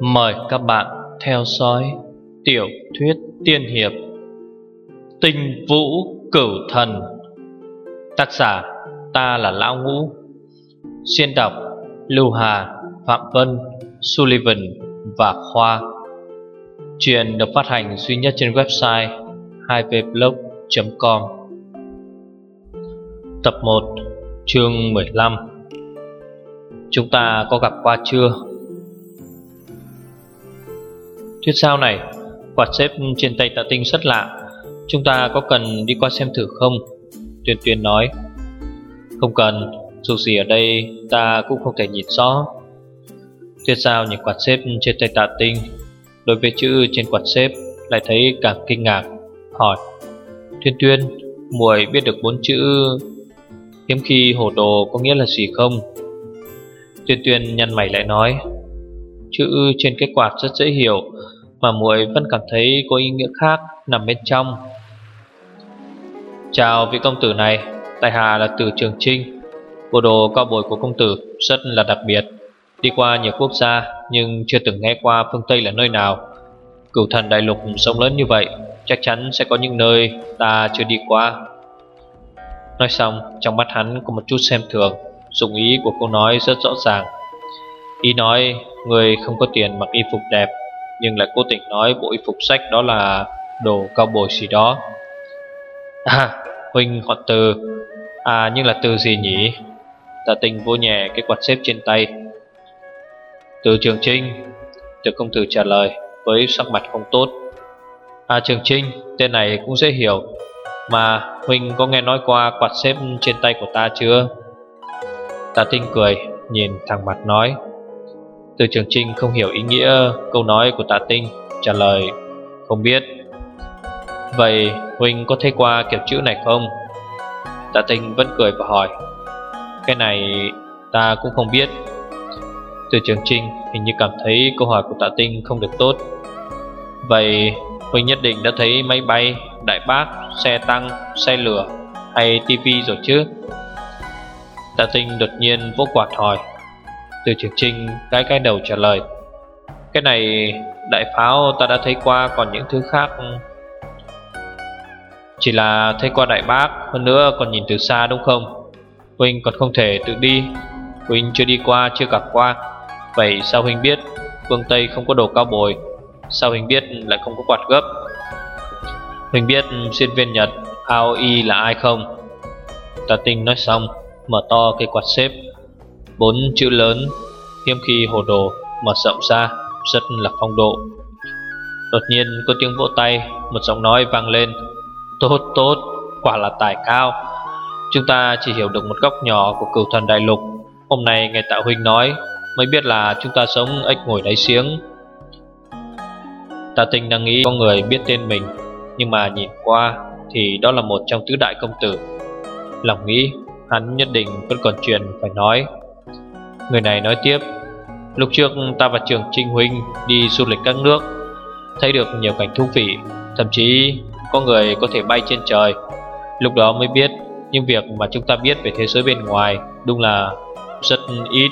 Mời các bạn theo dõi tiểu thuyết tiên hiệp. Tinh Vũ Cửu Thần. Tác giả ta là Lão Ngũ. Xuyên đọc Lưu Hà, Phạm Vân, Sullivan và Khoa. Chuyện được phát hành duy nhất trên website 2vblog.com Tập 1 chương 15 Chúng ta có gặp qua chưa? Thuyết sao này? Quạt xếp trên tay tạ tinh rất lạ. Chúng ta có cần đi qua xem thử không? Tuyên tuyên nói. Không cần, Dù gì ở đây ta cũng không thể nhìn rõ. Thuyết sao nhìn quạt xếp trên tay tạ tinh. Đối với chữ trên quạt xếp Lại thấy càng kinh ngạc, Hỏi. Tuyên tuyên, muội biết được bốn chữ Hiếm khi hồ đồ có nghĩa là gì không? Tuyên tuyên nhăn mày lại nói. Chữ trên cái quạt rất dễ hiểu, Mà muội vẫn cảm thấy có ý nghĩa khác nằm bên trong. Chào vị công tử này, Tại hạ là từ Trường Trinh. Bộ đồ cao bồi của công tử rất là đặc biệt. Đi qua nhiều quốc gia, Nhưng chưa từng nghe qua phương Tây là nơi nào. Cửu thần đại lục sông lớn như vậy, Chắc chắn sẽ có những nơi ta chưa đi qua. Nói xong, trong mắt hắn có một chút xem thường, Dụng ý của câu nói rất rõ ràng. Ý nói người không có tiền mặc y phục đẹp, Nhưng lại cố tình nói bộ y phục sách đó là đồ cao bồi gì đó. À Huynh họ từ. À nhưng là từ gì nhỉ? Tạ tình vô nhẹ cái quạt xếp trên tay. Từ Trường Trinh. Từ công tử trả lời, Với sắc mặt không tốt. À Trường Trinh, Tên này cũng dễ hiểu. Mà Huynh có nghe nói qua quạt xếp trên tay của ta chưa? Tạ tinh cười, Nhìn thẳng mặt nói từ Trường Trinh không hiểu ý nghĩa câu nói của Tạ tinh Trả lời Không biết Vậy Huynh có thấy qua kiểu chữ này không? Tạ tinh vẫn cười và hỏi Cái này ta cũng không biết Từ trường trinh hình như cảm thấy câu hỏi của tạ tinh không được tốt Vậy Huynh nhất định đã thấy máy bay, đại bác, xe tăng, xe lửa hay tivi rồi chứ? Tạ tinh đột nhiên vô quạt hỏi từ trường trinh cái cái đầu trả lời, Cái này, đại pháo ta đã thấy qua, còn những thứ khác chỉ là thấy qua đại bác, Hơn nữa còn nhìn từ xa, đúng không? Huynh còn không thể tự đi. Huynh chưa đi qua, chưa gặp qua. Vậy sao Huynh biết? Phương Tây không có đồ cao bồi. Sao Huynh biết lại không có quạt gấp? Huynh biết sinh viên Nhật AOI là ai không? Tà tinh nói xong, Mở to cây quạt xếp. Bốn chữ lớn Hiếm khi hồ đồ mở rộng ra Rất là phong độ. Đột nhiên có tiếng vỗ tay Một giọng nói vang lên. Tốt tốt, quả là tài cao. Chúng ta chỉ hiểu được một góc nhỏ của cửu thần đại lục. Hôm nay nghe Tạo Huynh nói Mới biết là chúng ta sống ếch ngồi đáy giếng. Tạ tinh đang nghĩ có người biết tên mình Nhưng mà nhìn qua Thì đó là một trong tứ đại công tử. Lòng nghĩ hắn nhất định vẫn còn chuyện phải nói. Người này nói tiếp, Lúc trước ta và trường Trinh Huynh đi du lịch các nước, Thấy được nhiều cảnh thú vị, Thậm chí có người có thể bay trên trời. Lúc đó mới biết, Những việc mà chúng ta biết về thế giới bên ngoài Đúng là rất ít.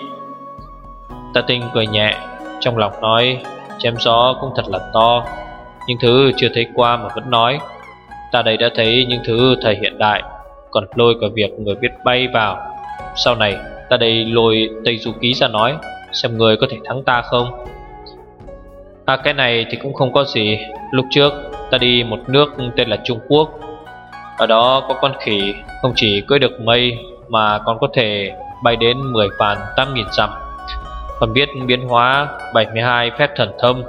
Ta tinh cười nhẹ, Trong lòng nói, Chém gió cũng thật là to, Những thứ chưa thấy qua mà vẫn nói. Ta đây đã thấy những thứ thời hiện đại, Còn lôi cả việc người biết bay vào. Sau này ta đây lôi Tây Du Ký ra nói, Xem người có thể thắng ta không. À cái này thì cũng không có gì. Lúc trước, Ta đi một nước tên là Trung Quốc. Ở đó có con khỉ, Không chỉ cưỡi được mây, Mà còn có thể bay đến 10 vạn 8 nghìn dặm. Còn biết biến hóa 72 phép thần thông.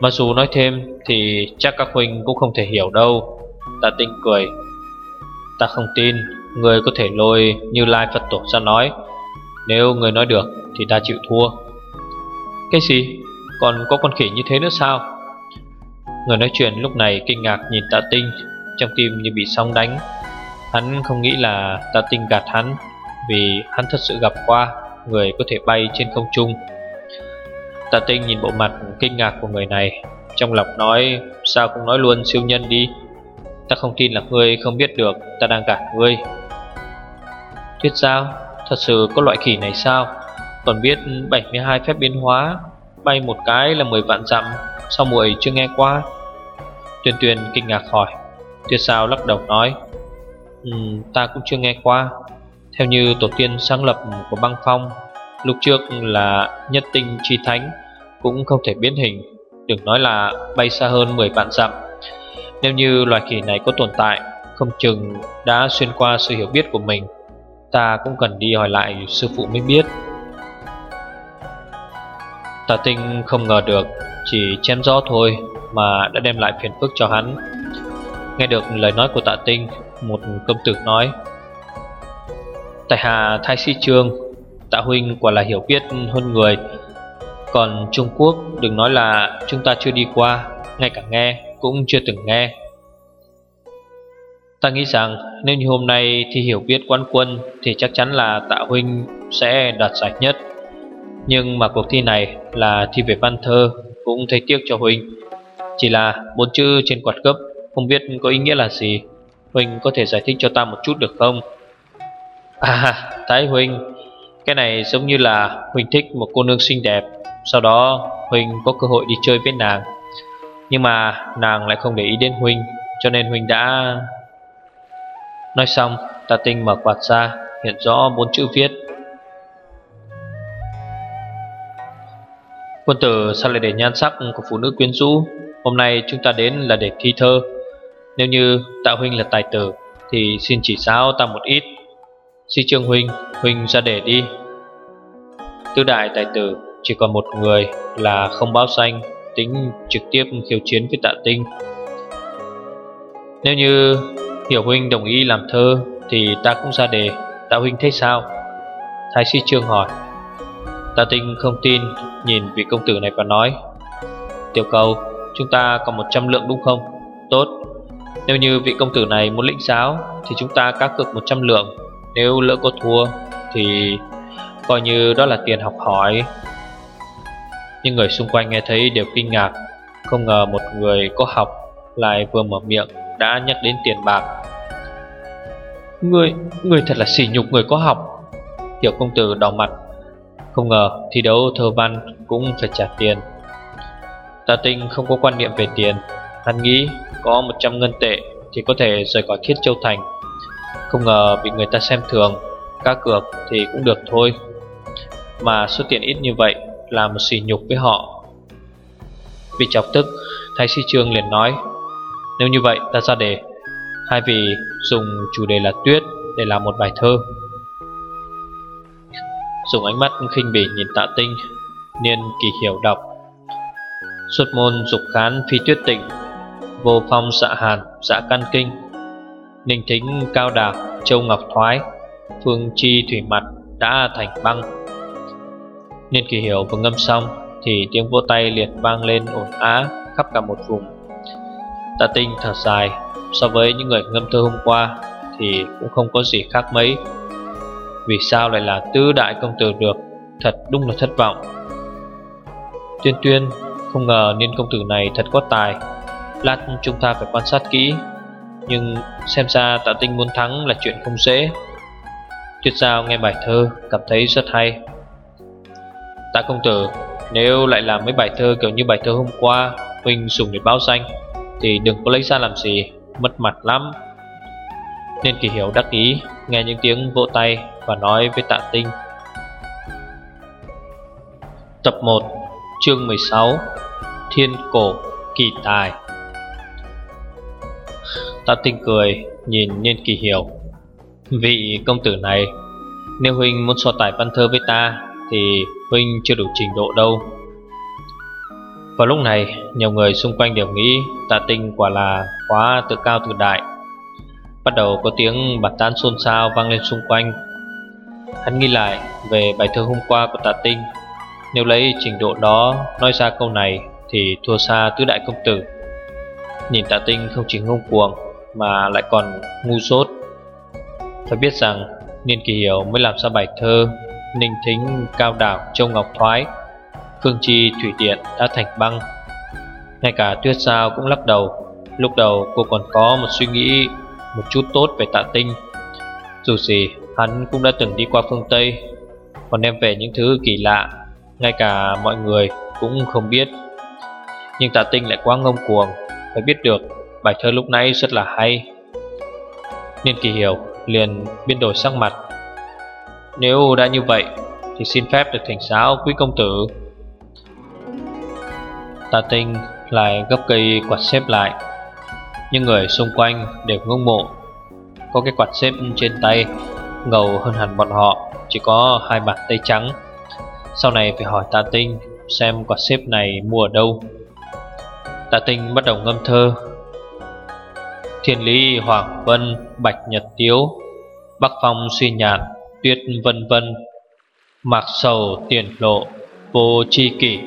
Mà dù nói thêm Thì chắc các huynh cũng không thể hiểu đâu. Ta tinh cười. Ta không tin Người có thể lôi như Lai Phật Tổ ra nói. Nếu người nói được, Thì ta chịu thua. Cái gì? Còn có con khỉ như thế nữa sao? Người nói chuyện lúc này kinh ngạc nhìn tạ tinh, Trong tim như bị sóng đánh. Hắn không nghĩ là tạ tinh gạt hắn, Vì hắn thật sự gặp qua Người có thể bay trên không trung. Tạ tinh nhìn bộ mặt kinh ngạc của người này, Trong lòng nói, Sao cũng nói luôn, siêu nhân đi? Ta không tin là ngươi không biết được Ta đang gạt ngươi. Thuyết sao Thật sự có loại khỉ này sao? Còn biết 72 phép biến hóa Bay một cái là 10 vạn dặm Sao muội chưa nghe qua? Tuyền Tuyền kinh ngạc hỏi. Tuyệt sao lắc đầu nói um, Ta cũng chưa nghe qua. Theo như tổ tiên sáng lập của băng phong Lúc trước là nhất tinh chi thánh Cũng không thể biến hình Đừng nói là bay xa hơn 10 vạn dặm. Nếu như loài khỉ này có tồn tại Không chừng đã xuyên qua sự hiểu biết của mình. Ta cũng cần đi hỏi lại sư phụ mới biết. Tà tinh không ngờ được, Chỉ chém gió thôi Mà đã đem lại phiền phức cho hắn. Nghe được lời nói của tạ tinh, Một công tử nói, Tại hạ thái sĩ trương, Tạ huynh quả là hiểu biết hơn người. Còn Trung Quốc đừng nói là chúng ta chưa đi qua, Ngay cả nghe cũng chưa từng nghe. Ta nghĩ rằng nếu như hôm nay thi hiểu biết quan quân Thì chắc chắn là tạ huynh sẽ đạt giải nhất. Nhưng mà cuộc thi này là thi về văn thơ Cũng thấy tiếc cho huynh. Chỉ là bốn chữ trên quạt gấp Không biết có ý nghĩa là gì. Huynh có thể giải thích cho ta một chút được không? À Thái Huynh, Cái này giống như là Huynh thích một cô nương xinh đẹp. Sau đó, Huynh có cơ hội đi chơi với nàng. Nhưng mà nàng lại không để ý đến Huynh, Cho nên Huynh đã Nói xong, Tà tinh mở quạt ra, Hiện rõ bốn chữ viết. Quân tử sao lại để nhan sắc của phụ nữ quyến rũ? Hôm nay chúng ta đến là để thi thơ. Nếu như Tạ Huynh là tài tử, Thì xin chỉ giáo ta một ít. Xin Trương Huynh Huynh ra để đi. Tư đại tài tử, Chỉ còn một người là không báo xanh Tính trực tiếp khiêu chiến với tạ tinh. Nếu như Hiểu huynh đồng ý làm thơ Thì ta cũng ra đề. Đạo huynh thấy sao? Thái sĩ trương hỏi. Ta tinh không tin, Nhìn vị công tử này và nói. Tiểu cầu, Chúng ta còn 100 lượng đúng không? Tốt. Nếu như vị công tử này muốn lĩnh giáo, Thì chúng ta cá cược 100 lượng. Nếu lỡ có thua, Thì coi như đó là tiền học hỏi. Những người xung quanh nghe thấy đều kinh ngạc. Không ngờ một người có học Lại vừa mở miệng đã nhắc đến tiền bạc. Người, người thật là sỉ nhục người có học. Tiểu công tử đỏ mặt. Không ngờ thi đấu thơ văn cũng phải trả tiền. Tà tinh không có quan niệm về tiền. Hắn nghĩ có 100 ngân tệ Thì có thể rời khỏi thiết Châu Thành. Không ngờ bị người ta xem thường Cá cược thì cũng được thôi. Mà số tiền ít như vậy Là một sỉ nhục với họ. Vì chọc tức Thái sĩ trương liền nói nếu như vậy, ta ra đề. Hai vị dùng chủ đề là tuyết để làm một bài thơ. Dùng ánh mắt khinh bỉ nhìn tạ tinh, Niên kỳ hiểu đọc. Xuất môn dục khán phi tuyết tịnh, Vô phong xạ hàn xạ căn kinh. Ninh thính cao đạc châu ngọc thoái, Phương chi thủy mặt đã thành băng. Niên kỳ hiểu vừa ngâm xong Thì tiếng vỗ tay liền vang lên ồn á khắp cả một vùng. Tạ tinh thở dài. So với những người ngâm thơ hôm qua Thì cũng không có gì khác mấy. Vì sao lại là tứ đại công tử được? Thật đúng là thất vọng. Tuyên tuyên, Không ngờ niên công tử này thật có tài. Lát chúng ta phải quan sát kỹ. Nhưng xem ra tạ tinh muốn thắng là chuyện không dễ. Tuyết giao nghe bài thơ, Cảm thấy rất hay. Tạ công tử, Nếu lại làm mấy bài thơ kiểu như bài thơ hôm qua, Huynh dùng để báo danh. Thì đừng có lấy ra làm gì, mất mặt lắm. Nên kỳ hiểu đắc ý, Nghe những tiếng vỗ tay Và nói với tạ tinh. Tập 1 Chương 16 Thiên cổ kỳ tài. Tạ tinh cười, Nhìn Niên kỳ hiểu. Vị công tử này, Nếu Huynh muốn so tài văn thơ với ta, Thì Huynh chưa đủ trình độ đâu vào lúc này, nhiều người xung quanh đều nghĩ tạ tinh quả là quá tự cao tự đại. Bắt đầu có tiếng bạt tán xôn xao vang lên xung quanh. Hắn nghĩ lại về bài thơ hôm qua của tạ tinh. Nếu lấy trình độ đó nói ra câu này thì thua xa tứ đại công tử. Nhìn tạ tinh không chỉ ngông cuồng mà lại còn ngu dốt. Phải biết rằng Niên Kỳ Hiểu mới làm ra bài thơ Ninh Thính Cao Đảo Châu Ngọc Thoái Phương Chi Thủy Điện đã thành băng. Ngay cả Tuyết Sao cũng lắc đầu. Lúc đầu cô còn có một suy nghĩ, Một chút tốt về tạ tinh. Dù gì, hắn cũng đã từng đi qua phương Tây, Còn đem về những thứ kỳ lạ, Ngay cả mọi người cũng không biết. Nhưng tạ tinh lại quá ngông cuồng, Phải biết được bài thơ lúc nãy rất là hay. Nên kỳ hiểu liền biến đổi sắc mặt. Nếu đã như vậy, Thì xin phép được thành giáo quý công tử. Ta tinh lại gấp cây quạt xếp lại. Những người xung quanh đều ngưỡng mộ. Có cái quạt xếp trên tay, Ngầu hơn hẳn bọn họ, Chỉ có hai bàn tay trắng. Sau này phải hỏi Ta tinh Xem quạt xếp này mua ở đâu. Tạ tinh bắt đầu ngâm thơ. Thiên lý, hoàng vân, bạch nhật tiếu, Bắc phong, suy nhạn, tuyết vân vân, Mạc sầu, tiền lộ, vô chi kỷ,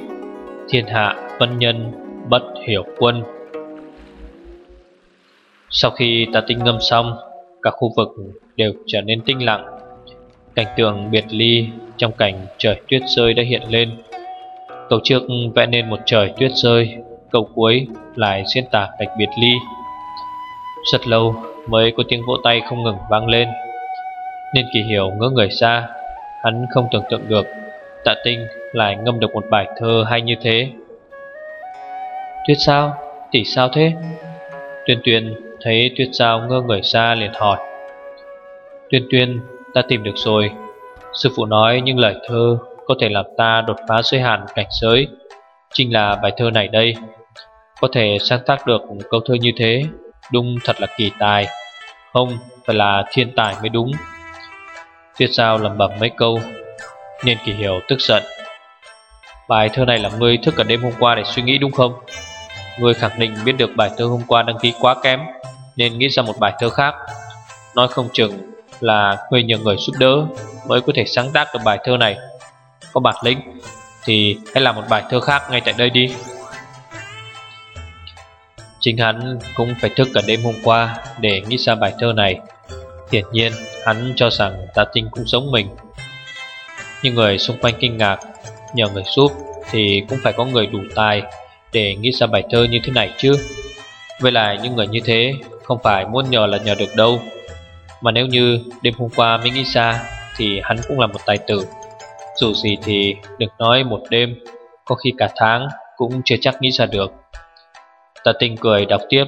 Thiên hạ vân nhân bất hiểu quân. Sau khi ta tinh ngâm xong Cả khu vực đều trở nên tinh lặng. Cảnh tượng biệt ly trong cảnh trời tuyết rơi đã hiện lên. Câu trước vẽ nên một trời tuyết rơi Câu cuối lại diễn tả cảnh biệt ly. Rất lâu mới có tiếng vỗ tay không ngừng vang lên. Nên kỳ hiểu ngỡ người xa Hắn không tưởng tượng được, Tạ tinh lại ngâm được một bài thơ hay như thế. Tuyết sao? Tỷ sao thế? Tuyên tuyên thấy tuyết sao ngơ người ra liền hỏi. Tuyên tuyên, ta tìm được rồi. Sư phụ nói những lời thơ có thể làm ta đột phá giới hạn cảnh giới. Chính là bài thơ này đây. Có thể sáng tác được câu thơ như thế, Đúng thật là kỳ tài. Không phải là thiên tài mới đúng. Tuyết sao lầm bẩm mấy câu, Nên kỳ hiểu tức giận. Bài thơ này là ngươi thức cả đêm hôm qua để suy nghĩ đúng không? Người khẳng định biết được bài thơ hôm qua đăng ký quá kém, Nên nghĩ ra một bài thơ khác. Nói không chừng là người nhờ người giúp đỡ Mới có thể sáng tác được bài thơ này. Có bản lĩnh Thì hãy làm một bài thơ khác ngay tại đây đi. Chính hắn cũng phải thức cả đêm hôm qua Để nghĩ ra bài thơ này. Hiển nhiên, hắn cho rằng Tạ Tinh cũng giống mình. Nhưng người xung quanh kinh ngạc Nhờ người giúp thì cũng phải có người đủ tài để nghĩ ra bài thơ như thế này chứ? Với lại những người như thế Không phải muốn nhờ là nhờ được đâu. Mà nếu như đêm hôm qua mới nghĩ ra Thì hắn cũng là một tài tử. Dù gì thì được nói một đêm, Có khi cả tháng cũng chưa chắc nghĩ ra được. Tạ tinh cười đọc tiếp.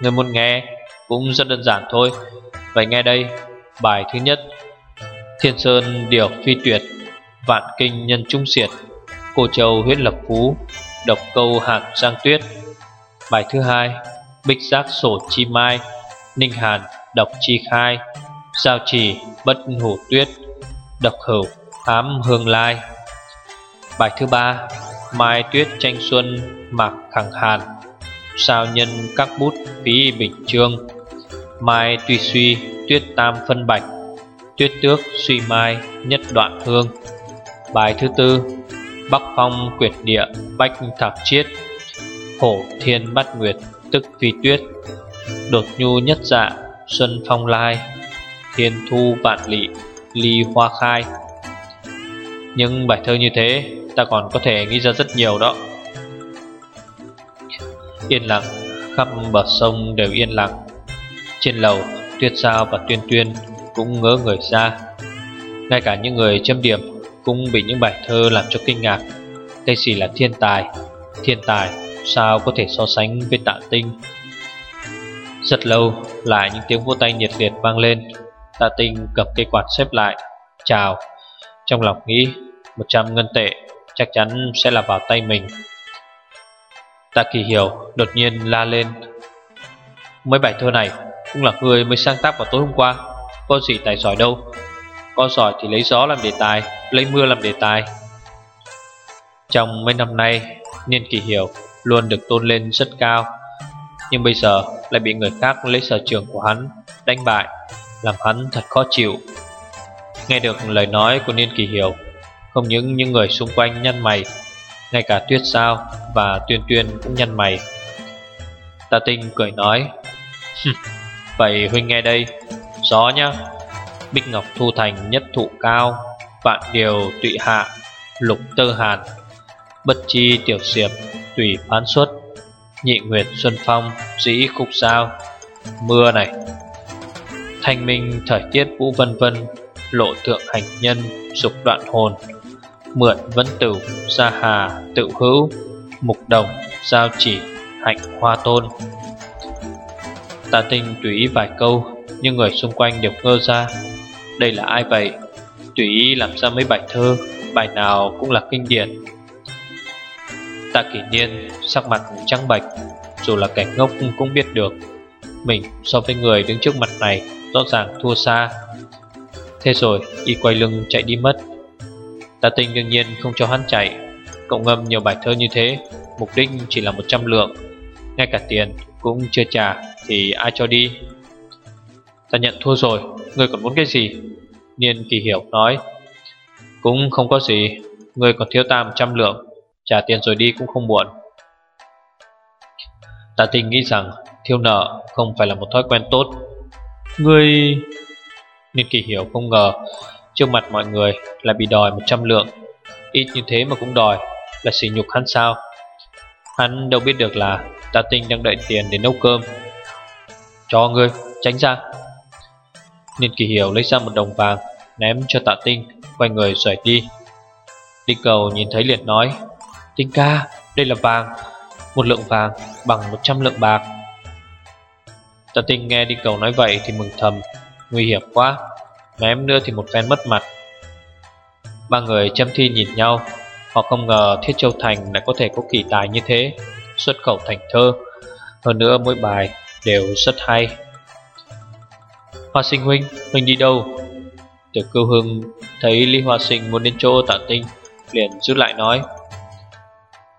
Người muốn nghe cũng rất đơn giản thôi. Vậy nghe đây, Bài thứ nhất. Thiên Sơn Điều Phi Tuyệt, Vạn Kinh Nhân Trung Siệt Cô Châu Huyết Lập Phú. Độc Câu Hạng Giang Tuyết. Bài thứ hai, Bích Giác Sổ Chi Mai, Ninh Hàn Độc Chi Khai, Giao Trì Bất hủ Tuyết, Độc Hữu Ám Hương Lai. Bài thứ ba, Mai Tuyết Tranh Xuân Mạc Khẳng Hàn, Sao nhân các bút phí bình trương, Mai tùy suy tuyết tam phân bạch, Tuyết tước suy mai nhất đoạn hương. Bài thứ tư Bắc phong, quyệt địa, bách thạc chiết, Hổ thiên bát nguyệt, tức phi tuyết, Đột nhu nhất dạ xuân phong lai, Thiên thu vạn lị, ly hoa khai. Nhưng bài thơ như thế, ta còn có thể nghĩ ra rất nhiều đó. Yên lặng, khắp bờ sông đều yên lặng. Trên lầu, Tuyết sao và Tuyên Tuyên cũng ngỡ người ra. Ngay cả những người châm điểm cũng bị những bài thơ làm cho kinh ngạc. Đây chỉ là thiên tài. Thiên tài, sao có thể so sánh với tạ tinh? Rất lâu, lại những tiếng vô tay nhiệt liệt vang lên. Tạ tinh cầm cây quạt xếp lại, Chào. Trong lòng nghĩ 100 ngân tệ chắc chắn sẽ là vào tay mình. Tạ kỳ hiểu đột nhiên la lên. Mấy bài thơ này cũng là người mới sáng tác vào tối hôm qua. Có gì tài giỏi đâu. Có giỏi thì lấy gió làm đề tài. Lấy mưa làm đề tài. Trong mấy năm nay, Niên kỳ hiểu luôn được tôn lên rất cao. Nhưng bây giờ lại bị người khác lấy sở trường của hắn Đánh bại, Làm hắn thật khó chịu. Nghe được lời nói của Niên kỳ hiểu, Không những những người xung quanh nhăn mày, Ngay cả Tuyết Sao và Tuyên Tuyên cũng nhăn mày. Ta Tinh cười nói Vậy huynh nghe đây, Gió nhá. Bích Ngọc Thu Thành nhất thụ cao Vạn điều tụy hạ, Lục tơ hàn, Bất chi tiểu diệp, Tùy phán xuất, Nhị Nguyệt Xuân Phong, Dĩ khúc sao Mưa này, Thanh minh thời tiết vũ vân vân, Lộ thượng hành nhân, Dục đoạn hồn, Mượn vấn tử, Gia hà tự hữu, Mục đồng Giao chỉ, Hạnh hoa tôn. Ta tinh tùy ý vài câu, Nhưng người xung quanh đều ngơ ra, Đây là ai vậy? Tùy ý làm ra mấy bài thơ, Bài nào cũng là kinh điển. Tạ kỷ niên, Sắc mặt trắng bạch Dù là cảnh ngốc cũng biết được. Mình so với người đứng trước mặt này, Rõ ràng thua xa. Thế rồi, y quay lưng chạy đi mất. Tạ tình đương nhiên không cho hắn chạy. Cậu ngâm nhiều bài thơ như thế, Mục đích chỉ là 100 lượng. Ngay cả tiền cũng chưa trả, Thì ai cho đi? Ta nhận thua rồi. Ngươi còn muốn cái gì? Niên kỳ hiểu nói, Cũng không có gì người còn thiếu ta 100 lượng, Trả tiền rồi đi cũng không muộn. Tạ tình nghĩ rằng Thiếu nợ không phải là một thói quen tốt. Người Niên kỳ hiểu không ngờ, Trước mặt mọi người là bị đòi 100 lượng. Ít như thế mà cũng đòi, Là sỉ nhục hắn sao? Hắn đâu biết được là Tạ tinh đang đợi tiền để nấu cơm. Cho ngươi, tránh ra. Niên kỳ hiểu lấy ra một đồng vàng Ném cho tạ tinh Quay người rời đi. Đinh cầu nhìn thấy liền nói Tinh ca đây là vàng Một lượng vàng bằng 100 lượng bạc. Tạ tinh nghe Đinh cầu nói vậy thì mừng thầm Nguy hiểm quá Ném nữa thì một phen mất mặt. Ba người chăm thi nhìn nhau Họ không ngờ Thiết Châu Thành lại có thể có kỳ tài như thế Xuất khẩu thành thơ Hơn nữa mỗi bài đều rất hay. Hoa sinh huynh, huynh đi đâu? Tiểu cưu hưng thấy Lý Hoa sinh muốn đến chỗ tạ tinh Liền giữ lại nói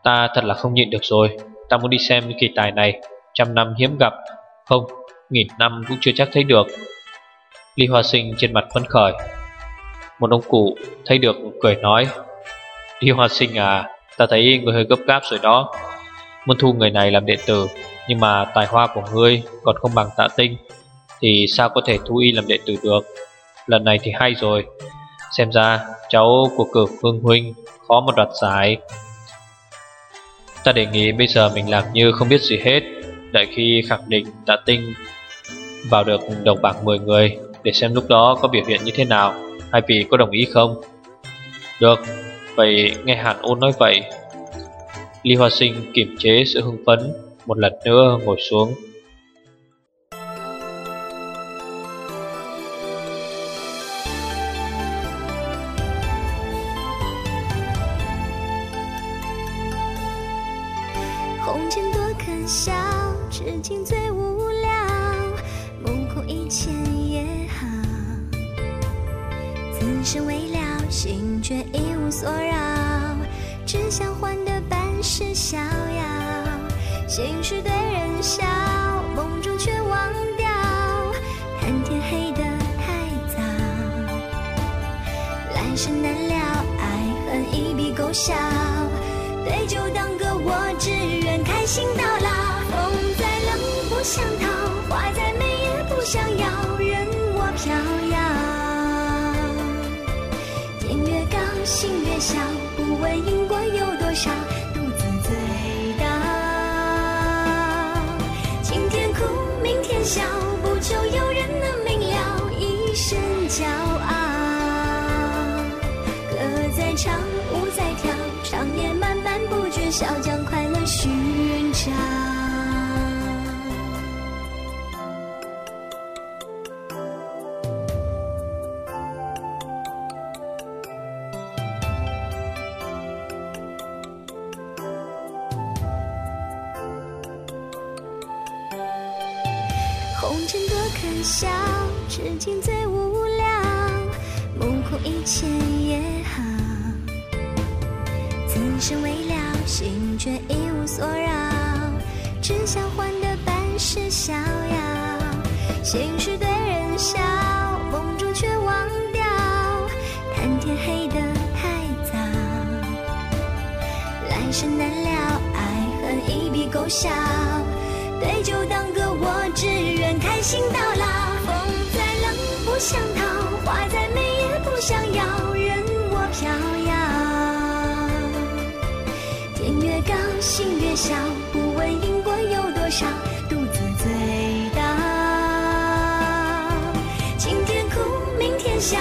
Ta thật là không nhịn được rồi Ta muốn đi xem kỳ tài này Trăm năm hiếm gặp. Không, nghìn năm cũng chưa chắc thấy được. Lý Hoa sinh trên mặt phấn khởi. Một ông cụ thấy được cười nói Lý Hoa sinh à Ta thấy người hơi gấp gáp rồi đó. Muốn thu người này làm đệ tử Nhưng mà tài hoa của ngươi còn không bằng tạ tinh Thì sao có thể thu y làm đệ tử được? Lần này thì hay rồi. Xem ra cháu của cử phương huynh Khó một đoạt giải. Ta đề nghị bây giờ mình làm như không biết gì hết. Đợi khi khẳng định tạ tinh Vào được đồng bảng 10 người, Để xem lúc đó có biểu hiện như thế nào. Hai vị có đồng ý không? Được, Vậy nghe Hàn ôn nói vậy, Lý Hoa Sinh kiềm chế sự hưng phấn, Một lần nữa ngồi xuống. 痴情最无聊，目空一切也好。此生未了，心却一无所扰，只想换得。半世逍遥，心事对人笑，梦中却忘掉，看天黑得太早，来生难料，爱恨一笔勾销，对酒当不想逃，花再美也不想要，任我飘摇。天越高，心越小，不问因果有多少。独自醉倒。今天哭，明天笑，不求有人能明了，一身骄傲。歌在唱，舞在跳，长夜漫漫不觉晓，可笑，痴情最无聊，目空一切也好。此生未了，心却一无所扰，只想换得半世逍遥。心事对人笑，梦中却忘掉，叹天黑得太早。来生难料，爱恨一笔勾销，对酒当，心到老，风再冷不想逃，花再美也不想要，任我飘摇。天越高，心越小，不问因果有多少，独自醉倒。今天哭，明天笑，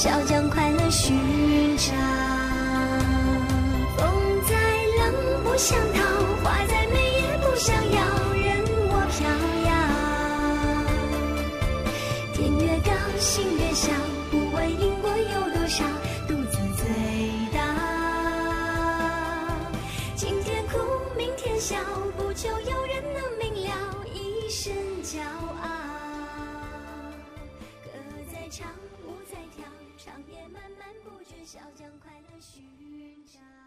笑将快乐寻找风再冷不想逃长夜漫漫不觉晓将快乐寻找